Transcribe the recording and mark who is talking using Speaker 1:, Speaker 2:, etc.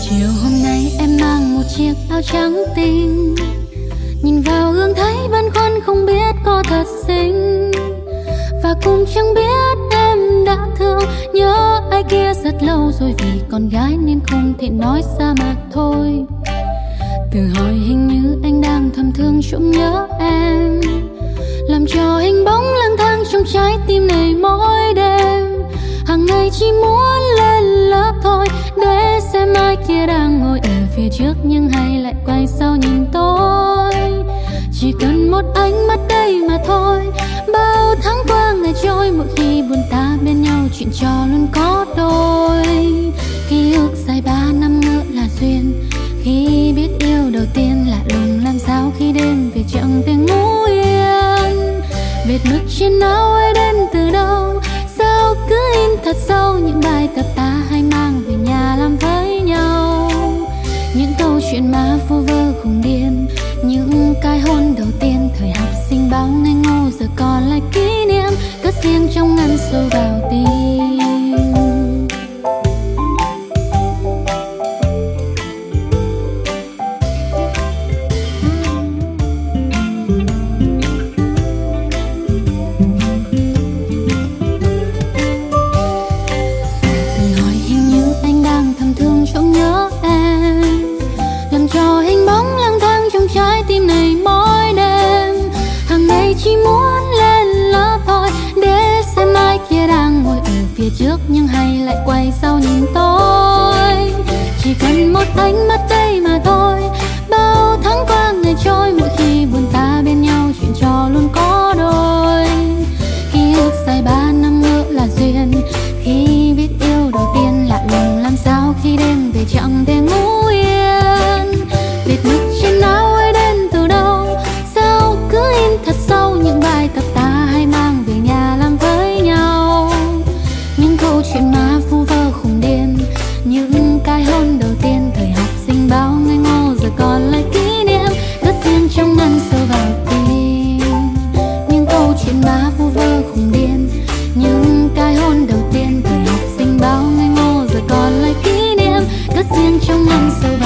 Speaker 1: chiều hôm nay em mang một chiếc áo trắng tinh. Nhìn vào gương thấy băn khoăn không biết có thật xinh. Và cũng chẳng biết em đã thương. Nhớ ai kia rất lâu rồi vì con gái nên không thể nói ra mà thôi. Từ hồi hình như anh đang thầm thương trộm nhớ em. Làm cho hình bóng lang thang trong trái tim này mỗi đêm. Hàng ngày chỉ muốn lên lớp thôi về phía trước nhưng hay lại quay sau nhìn tôi. Chỉ cần một ánh mắt đây mà thôi. Bao tháng qua ngày trôi, mỗi khi buồn ta bên nhau, chuyện trò luôn có đôi. Ký ức dài ba năm nữa là duyên. Khi biết yêu đầu tiên lạ lùng, làm sao khi đêm về chẳng tiếng ngủ yên? Vệt mực trên áo ấy đến từ đâu? Sao cứ in thật sâu những bài tập ta hay mang? Chuyện ma vu vơ khùng điên. Những cái hôn đầu tiên thời học sinh bao ngày ngô giờ còn lại kỷ niệm. Cất riêng trong ngăn sâu vào trước nhưng hay lại quay sau nhìn tôi. Chỉ cần một ánh mắt mang sâu